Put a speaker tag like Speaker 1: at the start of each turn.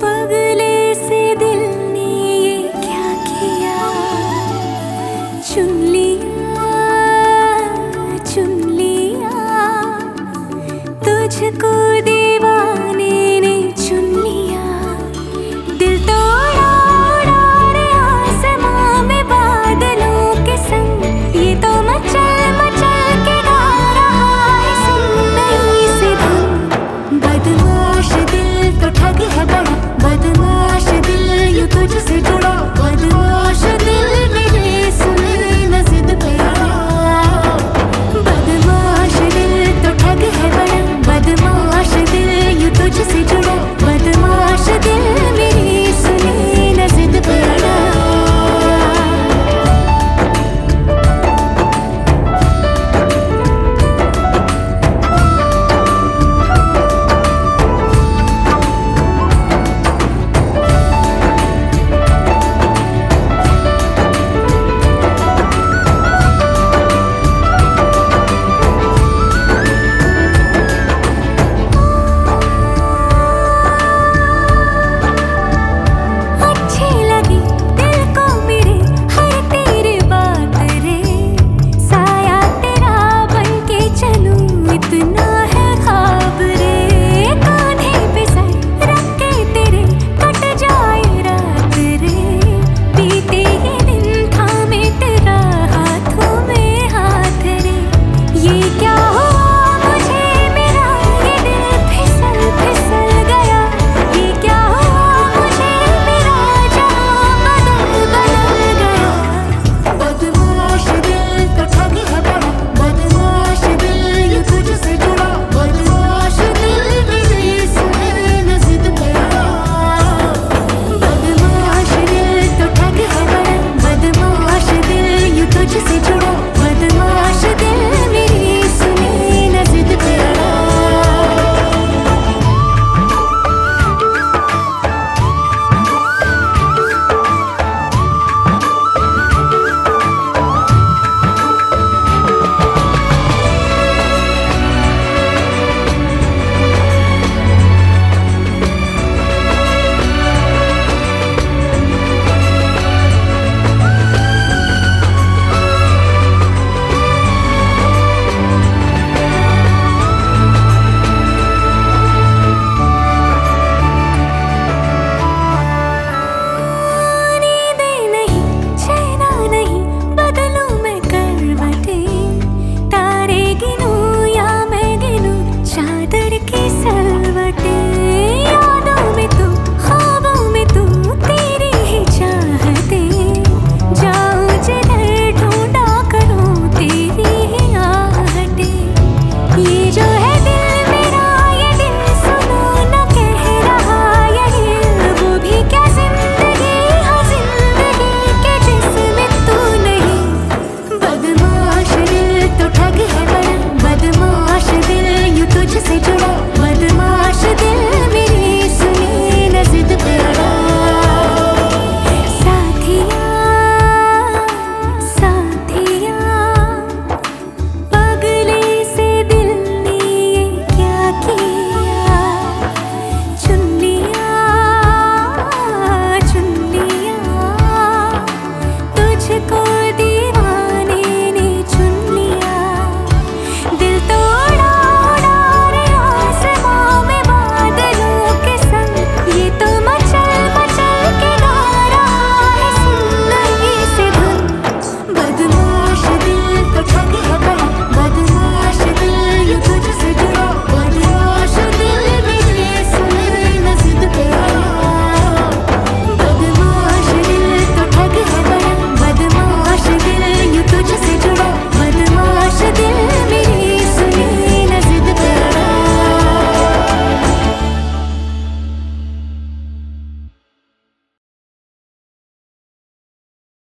Speaker 1: पगले से दिल ने ये क्या किया? चुन लिया चुन लिया। तुझको दिल है बड़ा बदमाश दिल ये तुझसे जुड़ा